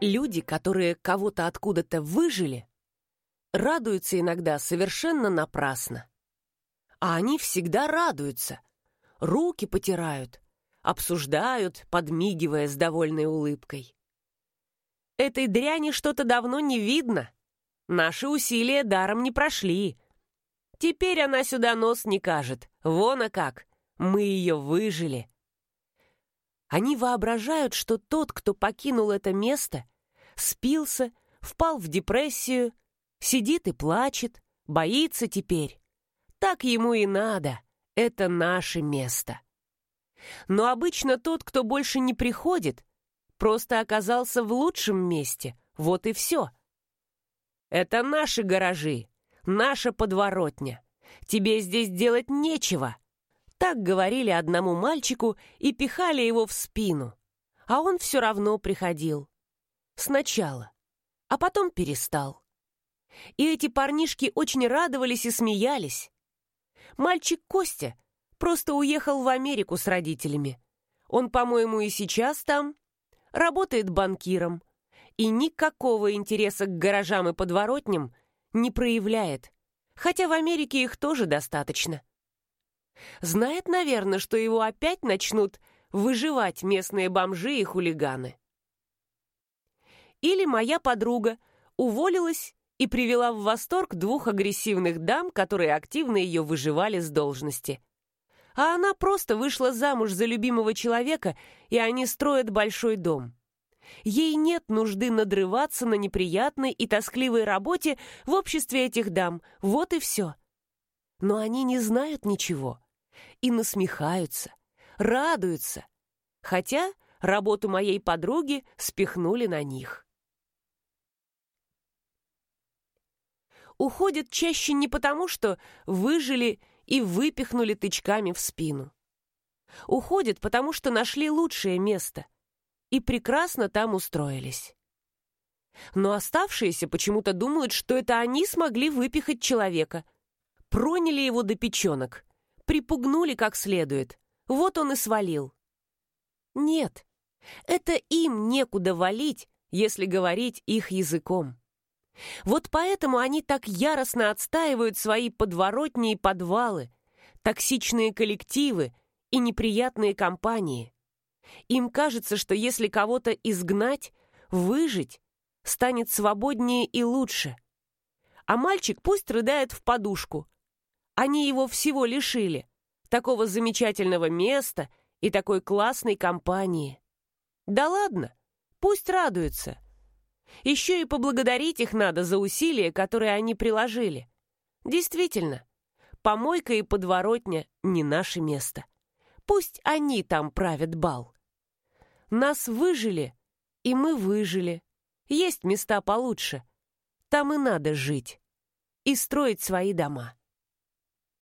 Люди, которые кого-то откуда-то выжили, радуются иногда совершенно напрасно. А они всегда радуются, руки потирают, обсуждают, подмигивая с довольной улыбкой. Этой дряни что-то давно не видно. Наши усилия даром не прошли. Теперь она сюда нос не кажет. Вон а как. Мы ее выжили. Они воображают, что тот, кто покинул это место, спился, впал в депрессию, сидит и плачет, боится теперь. Так ему и надо. Это наше место. Но обычно тот, кто больше не приходит, просто оказался в лучшем месте. Вот и все. Это наши гаражи, наша подворотня. Тебе здесь делать нечего. Так говорили одному мальчику и пихали его в спину. А он все равно приходил. Сначала. А потом перестал. И эти парнишки очень радовались и смеялись. Мальчик Костя просто уехал в Америку с родителями. Он, по-моему, и сейчас там. Работает банкиром. И никакого интереса к гаражам и подворотням не проявляет. Хотя в Америке их тоже достаточно. Знает, наверное, что его опять начнут выживать местные бомжи и хулиганы. Или моя подруга уволилась и привела в восторг двух агрессивных дам, которые активно ее выживали с должности. А она просто вышла замуж за любимого человека, и они строят большой дом. Ей нет нужды надрываться на неприятной и тоскливой работе в обществе этих дам, вот и все. Но они не знают ничего и насмехаются, радуются, хотя работу моей подруги спихнули на них. Уходят чаще не потому, что выжили и выпихнули тычками в спину. Уходят, потому что нашли лучшее место и прекрасно там устроились. Но оставшиеся почему-то думают, что это они смогли выпихать человека. Проняли его до печенок, припугнули как следует. Вот он и свалил. Нет, это им некуда валить, если говорить их языком. Вот поэтому они так яростно отстаивают свои подворотни и подвалы, токсичные коллективы и неприятные компании. Им кажется, что если кого-то изгнать, выжить, станет свободнее и лучше. А мальчик пусть рыдает в подушку, они его всего лишили. Такого замечательного места и такой классной компании. Да ладно, пусть радуются. Еще и поблагодарить их надо за усилия, которые они приложили. Действительно, помойка и подворотня не наше место. Пусть они там правят бал. Нас выжили, и мы выжили. Есть места получше. Там и надо жить. И строить свои дома.